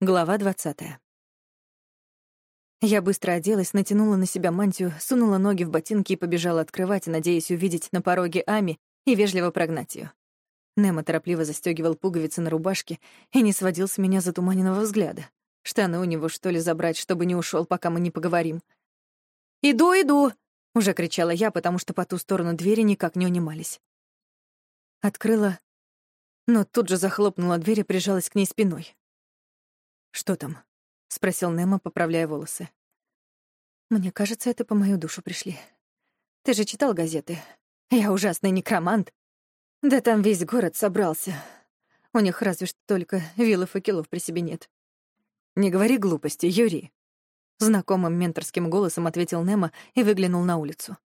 Глава двадцатая. Я быстро оделась, натянула на себя мантию, сунула ноги в ботинки и побежала открывать, надеясь увидеть на пороге Ами и вежливо прогнать ее. Немо торопливо застегивал пуговицы на рубашке и не сводил с меня затуманенного взгляда. Штаны у него, что ли, забрать, чтобы не ушел, пока мы не поговорим. «Иду, иду!» — уже кричала я, потому что по ту сторону двери никак не унимались. Открыла, но тут же захлопнула дверь и прижалась к ней спиной. «Что там?» — спросил Немо, поправляя волосы. «Мне кажется, это по мою душу пришли. Ты же читал газеты. Я ужасный некромант. Да там весь город собрался. У них разве что только вилов и килов при себе нет». «Не говори глупости, Юрий», — знакомым менторским голосом ответил Немо и выглянул на улицу.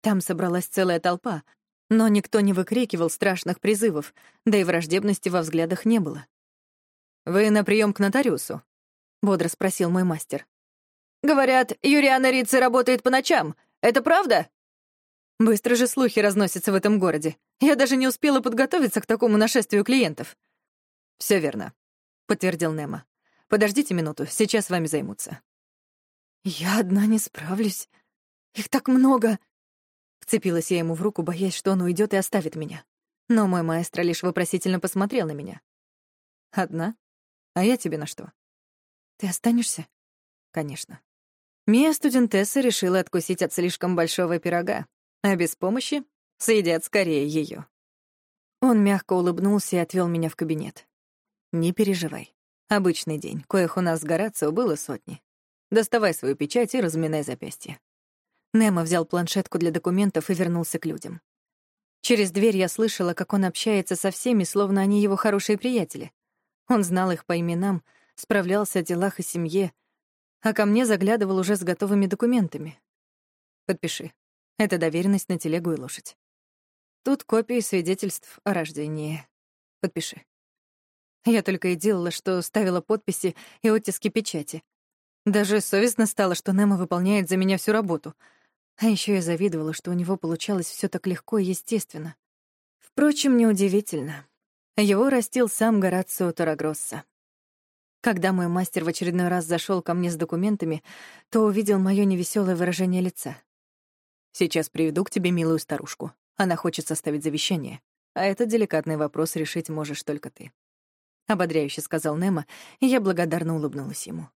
Там собралась целая толпа, но никто не выкрикивал страшных призывов, да и враждебности во взглядах не было. «Вы на прием к нотариусу?» — бодро спросил мой мастер. «Говорят, Юриана Рицци работает по ночам. Это правда?» Быстро же слухи разносятся в этом городе. Я даже не успела подготовиться к такому нашествию клиентов. Все верно», — подтвердил Немо. «Подождите минуту, сейчас вами займутся». «Я одна не справлюсь. Их так много!» Вцепилась я ему в руку, боясь, что он уйдет и оставит меня. Но мой маэстро лишь вопросительно посмотрел на меня. «Одна?» А я тебе на что? Ты останешься? Конечно. Мия студентесса решила откусить от слишком большого пирога, а без помощи съедят скорее ее. Он мягко улыбнулся и отвел меня в кабинет. Не переживай. Обычный день, коих у нас с Горацио было сотни. Доставай свою печать и разминай запястье. Немо взял планшетку для документов и вернулся к людям. Через дверь я слышала, как он общается со всеми, словно они его хорошие приятели. Он знал их по именам, справлялся о делах и семье, а ко мне заглядывал уже с готовыми документами. Подпиши. Это доверенность на телегу и лошадь. Тут копии свидетельств о рождении. Подпиши. Я только и делала, что ставила подписи и оттиски печати. Даже совестно стало, что Немо выполняет за меня всю работу. А еще я завидовала, что у него получалось все так легко и естественно. Впрочем, неудивительно. Его растил сам Горацио Тарагросса. Когда мой мастер в очередной раз зашел ко мне с документами, то увидел мое невеселое выражение лица. «Сейчас приведу к тебе милую старушку. Она хочет составить завещание. А этот деликатный вопрос решить можешь только ты». Ободряюще сказал Немо, и я благодарно улыбнулась ему.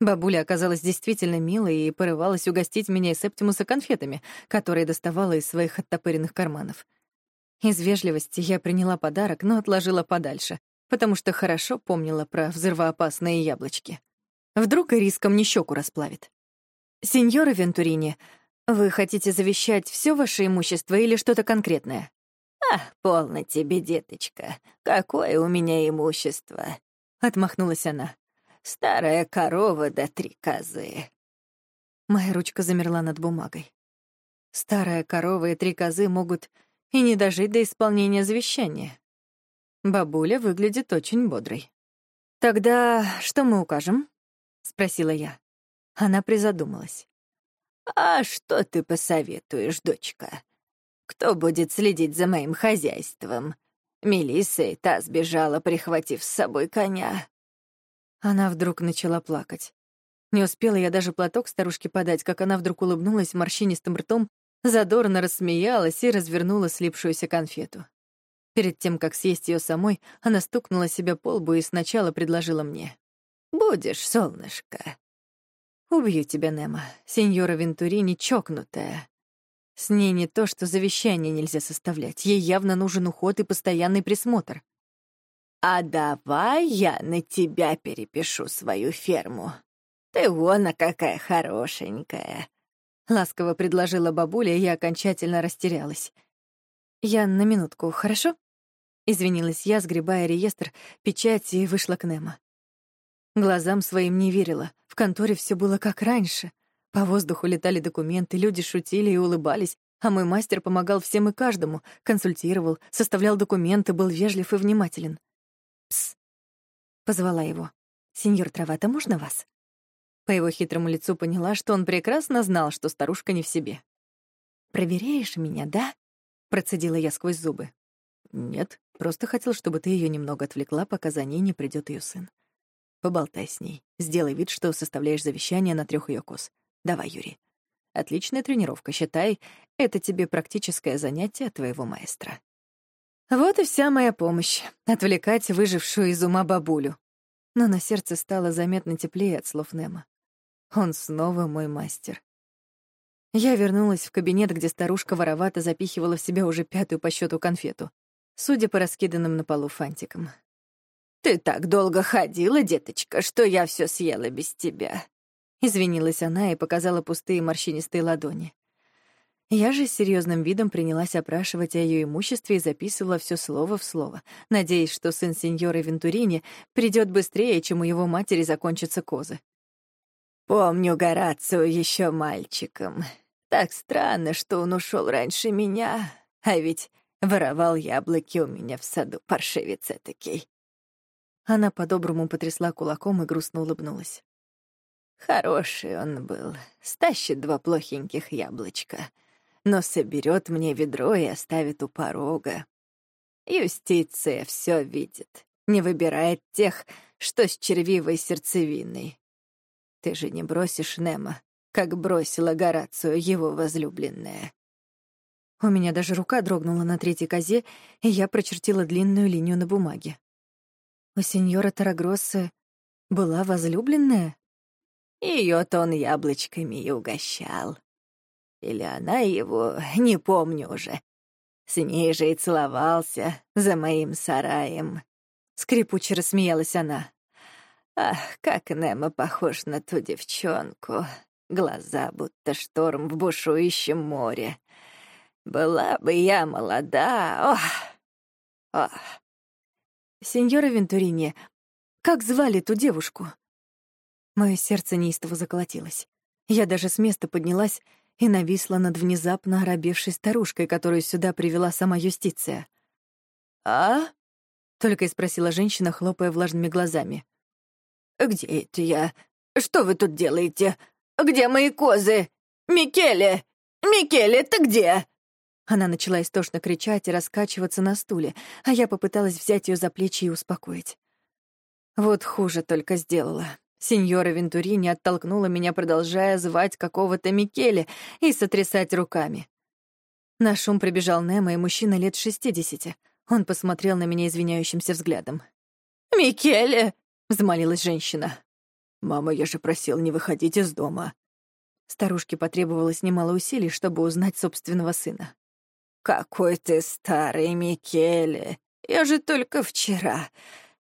Бабуля оказалась действительно милой и порывалась угостить меня и Септимуса конфетами, которые доставала из своих оттопыренных карманов — из вежливости я приняла подарок, но отложила подальше, потому что хорошо помнила про взрывоопасные яблочки. Вдруг и риском не щеку расплавит. «Сеньора Вентурини, вы хотите завещать все ваше имущество или что-то конкретное?» «А, полно тебе, деточка. Какое у меня имущество?» — отмахнулась она. «Старая корова да три козы». Моя ручка замерла над бумагой. Старая корова и три козы могут и не дожить до исполнения завещания. Бабуля выглядит очень бодрой. «Тогда что мы укажем?» — спросила я. Она призадумалась. «А что ты посоветуешь, дочка? Кто будет следить за моим хозяйством? Мелисса и та сбежала, прихватив с собой коня». Она вдруг начала плакать. Не успела я даже платок старушке подать, как она вдруг улыбнулась морщинистым ртом задорно рассмеялась и развернула слипшуюся конфету. Перед тем, как съесть ее самой, она стукнула себя по лбу и сначала предложила мне. «Будешь, солнышко». «Убью тебя, Немо. Сеньора Вентурини чокнутая. С ней не то, что завещание нельзя составлять. Ей явно нужен уход и постоянный присмотр». «А давай я на тебя перепишу свою ферму. Ты вон, какая хорошенькая. — ласково предложила бабуля, и я окончательно растерялась. «Я на минутку, хорошо?» Извинилась я, сгребая реестр, печать и вышла к Немо. Глазам своим не верила. В конторе все было как раньше. По воздуху летали документы, люди шутили и улыбались, а мой мастер помогал всем и каждому, консультировал, составлял документы, был вежлив и внимателен. «Пс!» — позвала его. «Сеньор Травата, можно вас?» По его хитрому лицу поняла, что он прекрасно знал, что старушка не в себе. «Проверяешь меня, да?» — процедила я сквозь зубы. «Нет, просто хотел, чтобы ты ее немного отвлекла, пока за ней не придет ее сын». Поболтай с ней. Сделай вид, что составляешь завещание на трех ее коз. Давай, Юрий. Отличная тренировка, считай. Это тебе практическое занятие твоего маэстро. Вот и вся моя помощь — отвлекать выжившую из ума бабулю. Но на сердце стало заметно теплее от слов Немо. Он снова мой мастер. Я вернулась в кабинет, где старушка воровато запихивала в себя уже пятую по счету конфету, судя по раскиданным на полу фантикам. «Ты так долго ходила, деточка, что я все съела без тебя», — извинилась она и показала пустые морщинистые ладони. Я же с серьезным видом принялась опрашивать о ее имуществе и записывала все слово в слово, надеясь, что сын сеньора Вентурини придет быстрее, чем у его матери закончатся козы. Помню Горацио еще мальчиком. Так странно, что он ушел раньше меня, а ведь воровал яблоки у меня в саду, паршивец этакий. Она по-доброму потрясла кулаком и грустно улыбнулась. Хороший он был, стащит два плохеньких яблочка — но соберет мне ведро и оставит у порога. Юстиция все видит, не выбирает тех, что с червивой сердцевиной. Ты же не бросишь Немо, как бросила Горацию его возлюбленная. У меня даже рука дрогнула на третьей козе, и я прочертила длинную линию на бумаге. У сеньора Тарагросса была возлюбленная? Ее-то он яблочками и угощал. Или она его, не помню уже. С ней же и целовался за моим сараем. Скрипуче рассмеялась она. Ах, как Немо похож на ту девчонку. Глаза будто шторм в бушующем море. Была бы я молода, ох, ох. Сеньора Вентурини, как звали ту девушку? Мое сердце неистово заколотилось. Я даже с места поднялась и нависла над внезапно оробевшей старушкой, которую сюда привела сама юстиция. «А?» — только и спросила женщина, хлопая влажными глазами. «Где это я? Что вы тут делаете? Где мои козы? Микеле! Микеле, ты где?» Она начала истошно кричать и раскачиваться на стуле, а я попыталась взять ее за плечи и успокоить. Вот хуже только сделала. Сеньора Вентурини оттолкнула меня, продолжая звать какого-то Микеле и сотрясать руками. На шум прибежал Немо и мужчина лет шестидесяти. Он посмотрел на меня извиняющимся взглядом. «Микеле!» — взмолилась женщина. «Мама, я же просил не выходить из дома». Старушке потребовалось немало усилий, чтобы узнать собственного сына. «Какой ты старый, Микеле! Я же только вчера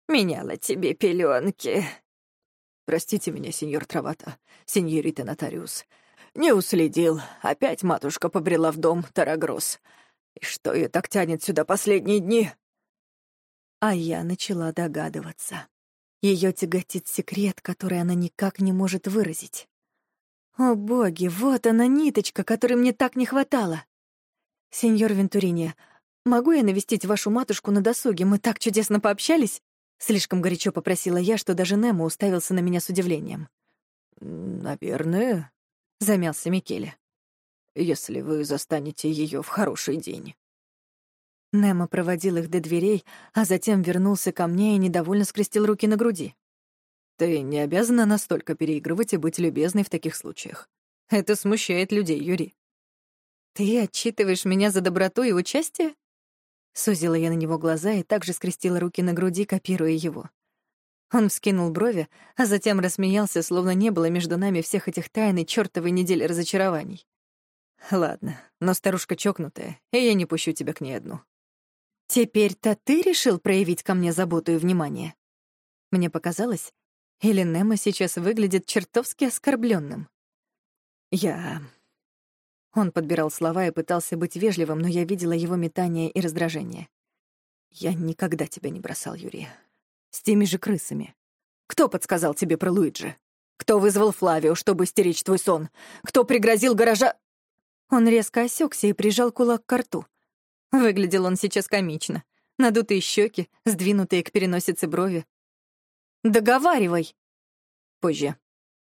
меняла тебе пеленки. Простите меня, сеньор Травата, сеньорита нотариус. Не уследил. Опять матушка побрела в дом Тарагрос. И что ее так тянет сюда последние дни? А я начала догадываться. Ее тяготит секрет, который она никак не может выразить. О боги, вот она ниточка, которой мне так не хватало. Сеньор Вентурини, могу я навестить вашу матушку на досуге? Мы так чудесно пообщались. Слишком горячо попросила я, что даже Немо уставился на меня с удивлением. «Наверное», — замялся Микеле, «если вы застанете ее в хороший день». Немо проводил их до дверей, а затем вернулся ко мне и недовольно скрестил руки на груди. «Ты не обязана настолько переигрывать и быть любезной в таких случаях. Это смущает людей, Юрий». «Ты отчитываешь меня за доброту и участие?» Сузила я на него глаза и также скрестила руки на груди, копируя его. Он вскинул брови, а затем рассмеялся, словно не было между нами всех этих тайн и чёртовой недели разочарований. «Ладно, но старушка чокнутая, и я не пущу тебя к ней одну». «Теперь-то ты решил проявить ко мне заботу и внимание?» Мне показалось, или Немо сейчас выглядит чертовски оскорбленным. «Я он подбирал слова и пытался быть вежливым, но я видела его метание и раздражение. «Я никогда тебя не бросал, Юрий. С теми же крысами. Кто подсказал тебе про Луиджи? Кто вызвал Флавио, чтобы стеречь твой сон? Кто пригрозил гаража...» Он резко осекся и прижал кулак к рту. Выглядел он сейчас комично. Надутые щеки, сдвинутые к переносице брови. «Договаривай!» «Позже.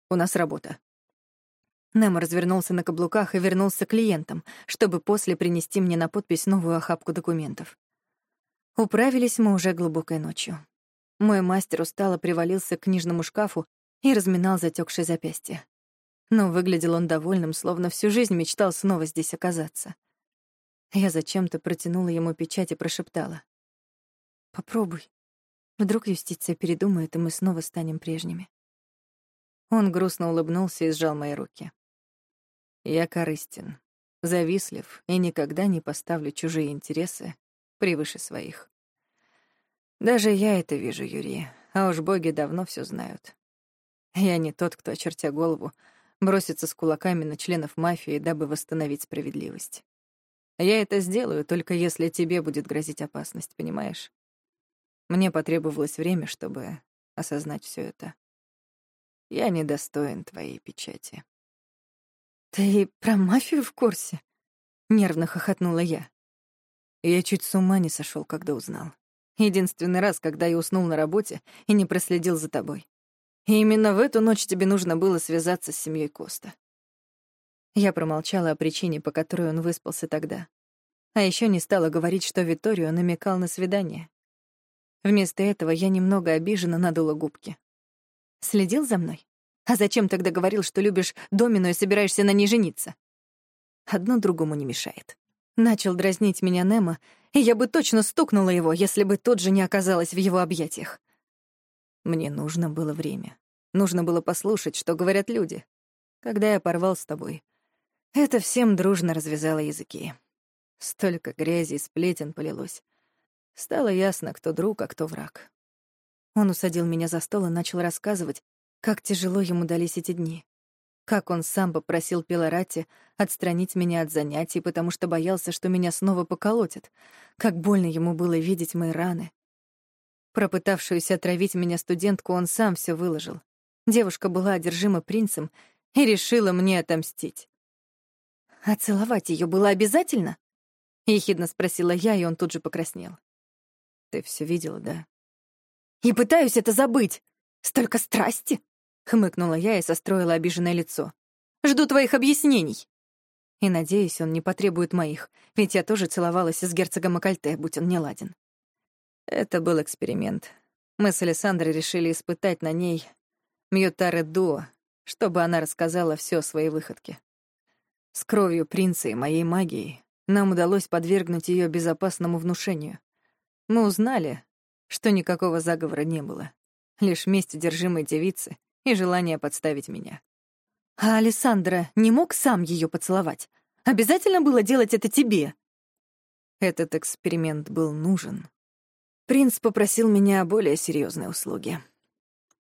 У нас работа». Немо развернулся на каблуках и вернулся к клиентам, чтобы после принести мне на подпись новую охапку документов. Управились мы уже глубокой ночью. Мой мастер устало привалился к книжному шкафу и разминал затекшее запястье. Но выглядел он довольным, словно всю жизнь мечтал снова здесь оказаться. Я зачем-то протянула ему печать и прошептала. «Попробуй. Вдруг юстиция передумает, и мы снова станем прежними». Он грустно улыбнулся и сжал мои руки. «Я корыстен, завистлив и никогда не поставлю чужие интересы превыше своих. Даже я это вижу, Юрий, а уж боги давно все знают. Я не тот, кто, очертя голову, бросится с кулаками на членов мафии, дабы восстановить справедливость. Я это сделаю, только если тебе будет грозить опасность, понимаешь? Мне потребовалось время, чтобы осознать все это. Я недостоин твоей печати. «Ты про мафию в курсе?» — нервно хохотнула я. Я чуть с ума не сошел, когда узнал. Единственный раз, когда я уснул на работе и не проследил за тобой. И именно в эту ночь тебе нужно было связаться с семьей Коста. Я промолчала о причине, по которой он выспался тогда. А еще не стала говорить, что Виторио намекал на свидание. Вместо этого я немного обиженно надула губки. Следил за мной? А зачем тогда говорил, что любишь Домину и собираешься на ней жениться? Одно другому не мешает. Начал дразнить меня Немо, и я бы точно стукнула его, если бы тут же не оказалась в его объятиях. Мне нужно было время. Нужно было послушать, что говорят люди. Когда я порвал с тобой, это всем дружно развязало языки. Столько грязи и сплетен полилось. Стало ясно, кто друг, а кто враг. Он усадил меня за стол и начал рассказывать, как тяжело ему дались эти дни. Как он сам попросил Пилорати отстранить меня от занятий, потому что боялся, что меня снова поколотят. Как больно ему было видеть мои раны. Пропытавшуюся отравить меня студентку он сам все выложил. Девушка была одержима принцем и решила мне отомстить. «А целовать ее было обязательно?» — ехидно спросила я, и он тут же покраснел. «Ты все видела, да?» «И пытаюсь это забыть! Столько страсти!» — хмыкнула я и состроила обиженное лицо. «Жду твоих объяснений!» И надеюсь, он не потребует моих, ведь я тоже целовалась с герцогом Акальте, будь он не ладен. Это был эксперимент. Мы с Александрой решили испытать на ней Мьютаре Дуо, чтобы она рассказала все о своей выходке. С кровью принца и моей магией нам удалось подвергнуть ее безопасному внушению. Мы узнали, что никакого заговора не было, лишь месть одержимой девицы и желание подставить меня. А Александра не мог сам ее поцеловать? Обязательно было делать это тебе? Этот эксперимент был нужен. Принц попросил меня о более серьезной услуге.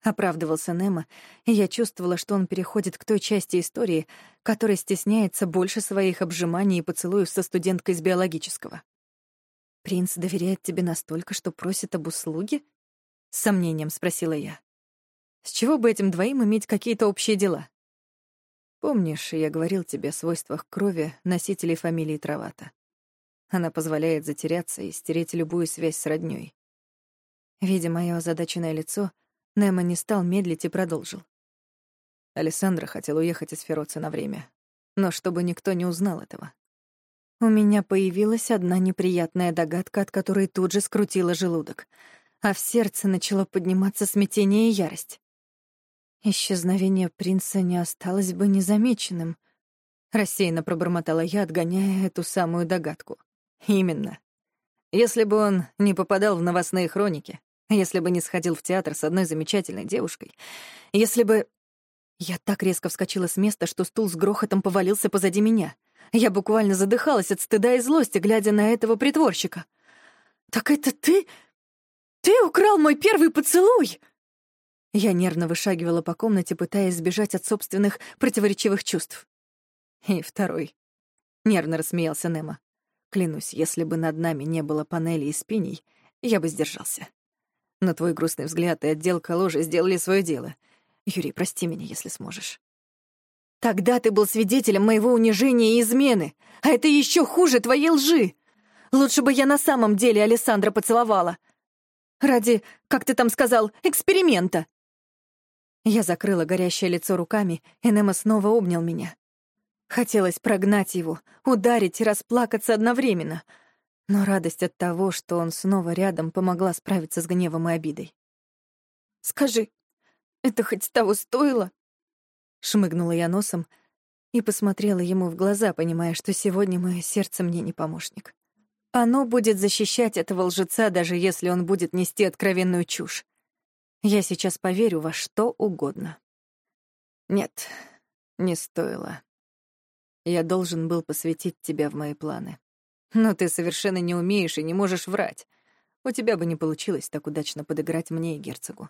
Оправдывался Немо, и я чувствовала, что он переходит к той части истории, которая стесняется больше своих обжиманий и поцелуев со студенткой из биологического. «Принц доверяет тебе настолько, что просит об услуге?» — с сомнением спросила я. «С чего бы этим двоим иметь какие-то общие дела?» «Помнишь, я говорил тебе о свойствах крови носителей фамилии Травата? Она позволяет затеряться и стереть любую связь с роднёй. Видя моё озадаченное лицо, Немо не стал медлить и продолжил. Александра хотел уехать из Фероца на время, но чтобы никто не узнал этого. У меня появилась одна неприятная догадка, от которой тут же скрутила желудок, а в сердце начало подниматься смятение и ярость. Исчезновение принца не осталось бы незамеченным. Рассеянно пробормотала я, отгоняя эту самую догадку. Именно. Если бы он не попадал в новостные хроники, если бы не сходил в театр с одной замечательной девушкой, если бы... Я так резко вскочила с места, что стул с грохотом повалился позади меня — я буквально задыхалась от стыда и злости, глядя на этого притворщика. «Так это ты? Ты украл мой первый поцелуй!» Я нервно вышагивала по комнате, пытаясь сбежать от собственных противоречивых чувств. «И второй», — нервно рассмеялся Немо. «Клянусь, если бы над нами не было панели и спиней, я бы сдержался. Но твой грустный взгляд и отделка ложи сделали свое дело. Юрий, прости меня, если сможешь. Тогда ты был свидетелем моего унижения и измены, а это еще хуже твоей лжи. Лучше бы я на самом деле Александра поцеловала. Ради, как ты там сказал, эксперимента. Я закрыла горящее лицо руками, и Немо снова обнял меня. Хотелось прогнать его, ударить и расплакаться одновременно. Но радость от того, что он снова рядом, помогла справиться с гневом и обидой. Скажи, это хоть того стоило?» Шмыгнула я носом и посмотрела ему в глаза, понимая, что сегодня мое сердце мне не помощник. Оно будет защищать этого лжеца, даже если он будет нести откровенную чушь. Я сейчас поверю во что угодно. Нет, не стоило. Я должен был посвятить тебя в мои планы. Но ты совершенно не умеешь и не можешь врать. У тебя бы не получилось так удачно подыграть мне и герцогу.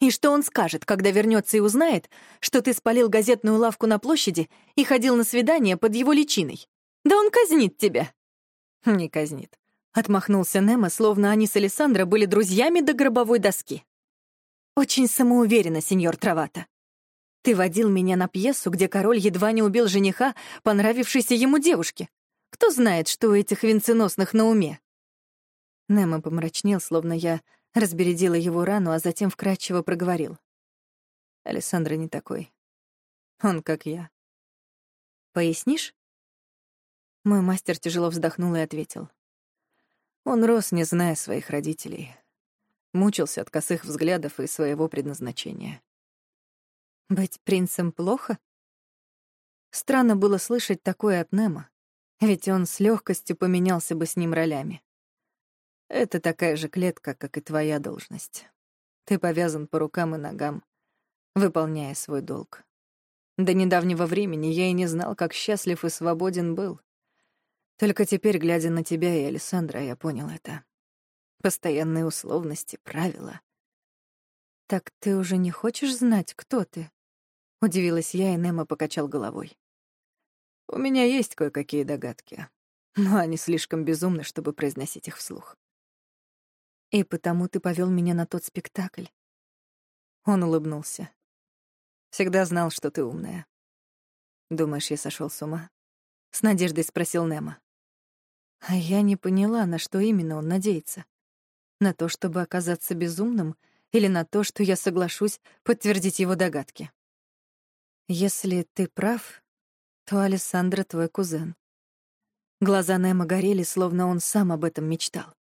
И что он скажет, когда вернется и узнает, что ты спалил газетную лавку на площади и ходил на свидание под его личиной? Да он казнит тебя. Не казнит. Отмахнулся Немо, словно они с Александро были друзьями до гробовой доски. Очень самоуверенно, сеньор Травата. Ты водил меня на пьесу, где король едва не убил жениха, понравившейся ему девушке. Кто знает, что у этих венценосных на уме? Немо помрачнел, словно я разбередила его рану, а затем вкрадчиво проговорил. Александра не такой. Он как я. Пояснишь? Мой мастер тяжело вздохнул и ответил. Он рос, не зная своих родителей. Мучился от косых взглядов и своего предназначения. Быть принцем плохо? Странно было слышать такое от Немо, ведь он с легкостью поменялся бы с ним ролями. Это такая же клетка, как и твоя должность. Ты повязан по рукам и ногам, выполняя свой долг. До недавнего времени я и не знал, как счастлив и свободен был. Только теперь, глядя на тебя и Александра, я понял это. Постоянные условности, правила. «Так ты уже не хочешь знать, кто ты?» Удивилась я, и Немо покачал головой. «У меня есть кое-какие догадки, но они слишком безумны, чтобы произносить их вслух. И потому ты повел меня на тот спектакль. Он улыбнулся. Всегда знал, что ты умная. Думаешь, я сошел с ума? С надеждой спросил Немо. А я не поняла, на что именно он надеется. На то, чтобы оказаться безумным, или на то, что я соглашусь подтвердить его догадки. Если ты прав, то Александра твой кузен. Глаза Немо горели, словно он сам об этом мечтал.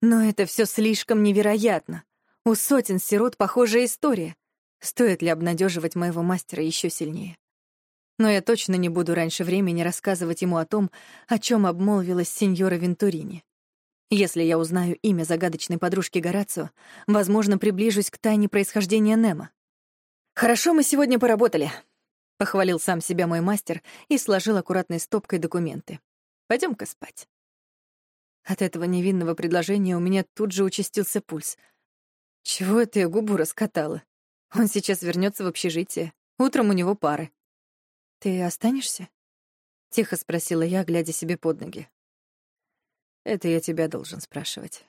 Но это все слишком невероятно. У сотен сирот похожая история. Стоит ли обнадеживать моего мастера еще сильнее? Но я точно не буду раньше времени рассказывать ему о том, о чем обмолвилась сеньора Вентурини. Если я узнаю имя загадочной подружки Горацио, возможно, приближусь к тайне происхождения Немо. «Хорошо мы сегодня поработали», — похвалил сам себя мой мастер и сложил аккуратной стопкой документы. пойдем ка спать». От этого невинного предложения у меня тут же участился пульс. Чего это я губу раскатала? Он сейчас вернется в общежитие. Утром у него пары. «Ты останешься?» — тихо спросила я, глядя себе под ноги. «Это я тебя должен спрашивать.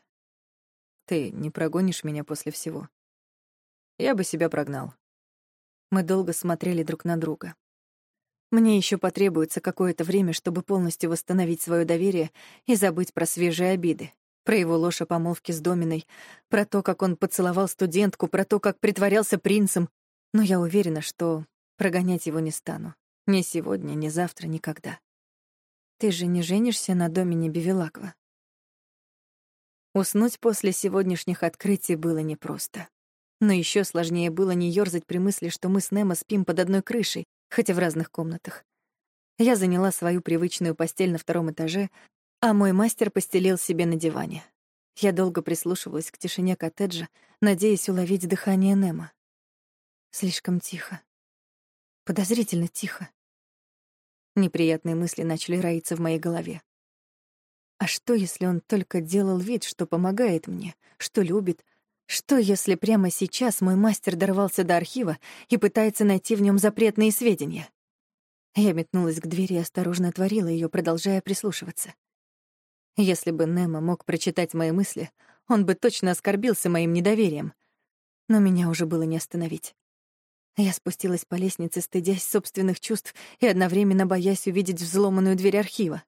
Ты не прогонишь меня после всего?» Я бы себя прогнал. Мы долго смотрели друг на друга. Мне еще потребуется какое-то время, чтобы полностью восстановить свое доверие и забыть про свежие обиды. Про его ложь о помолвке с Доминой, про то, как он поцеловал студентку, про то, как притворялся принцем. Но я уверена, что прогонять его не стану. Ни сегодня, ни завтра, никогда. Ты же не женишься на Домине Бевилаква? Уснуть после сегодняшних открытий было непросто. Но еще сложнее было не ёрзать при мысли, что мы с Немо спим под одной крышей, хотя в разных комнатах. Я заняла свою привычную постель на втором этаже, а мой мастер постелил себе на диване. Я долго прислушивалась к тишине коттеджа, надеясь уловить дыхание Немо. Слишком тихо. Подозрительно тихо. Неприятные мысли начали роиться в моей голове. А что, если он только делал вид, что помогает мне, что любит, что, если прямо сейчас мой мастер дорвался до архива и пытается найти в нем запретные сведения? Я метнулась к двери и осторожно отворила ее, продолжая прислушиваться. Если бы Немо мог прочитать мои мысли, он бы точно оскорбился моим недоверием. Но меня уже было не остановить. Я спустилась по лестнице, стыдясь собственных чувств и одновременно боясь увидеть взломанную дверь архива.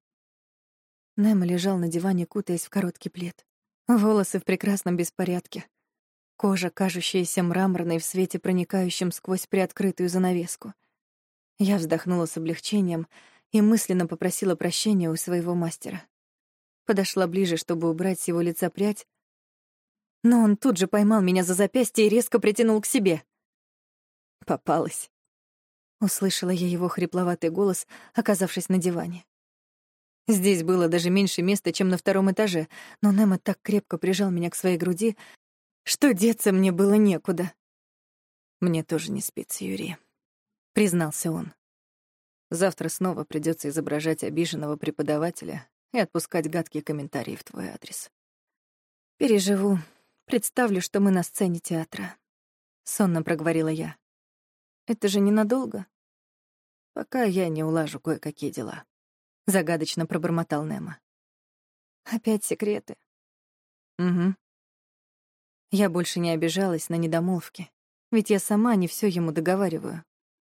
Немо лежал на диване, кутаясь в короткий плед. Волосы в прекрасном беспорядке. Кожа, кажущаяся мраморной в свете, проникающем сквозь приоткрытую занавеску. Я вздохнула с облегчением и мысленно попросила прощения у своего мастера. Подошла ближе, чтобы убрать с его лица прядь, Но он тут же поймал меня за запястье и резко притянул к себе. Попалась. Услышала я его хрипловатый голос, оказавшись на диване. Здесь было даже меньше места, чем на втором этаже, но Немо так крепко прижал меня к своей груди, что деться мне было некуда. «Мне тоже не спится, Юрий», — признался он. «Завтра снова придется изображать обиженного преподавателя и отпускать гадкие комментарии в твой адрес». «Переживу. Представлю, что мы на сцене театра», — сонно проговорила я. «Это же ненадолго?» «Пока я не улажу кое-какие дела», — загадочно пробормотал Немо. «Опять секреты?» «Угу». Я больше не обижалась на недомолвки, ведь я сама не все ему договариваю.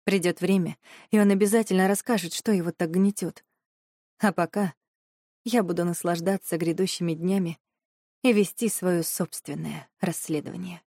Придет время, и он обязательно расскажет, что его так гнетет. А пока я буду наслаждаться грядущими днями и вести свое собственное расследование.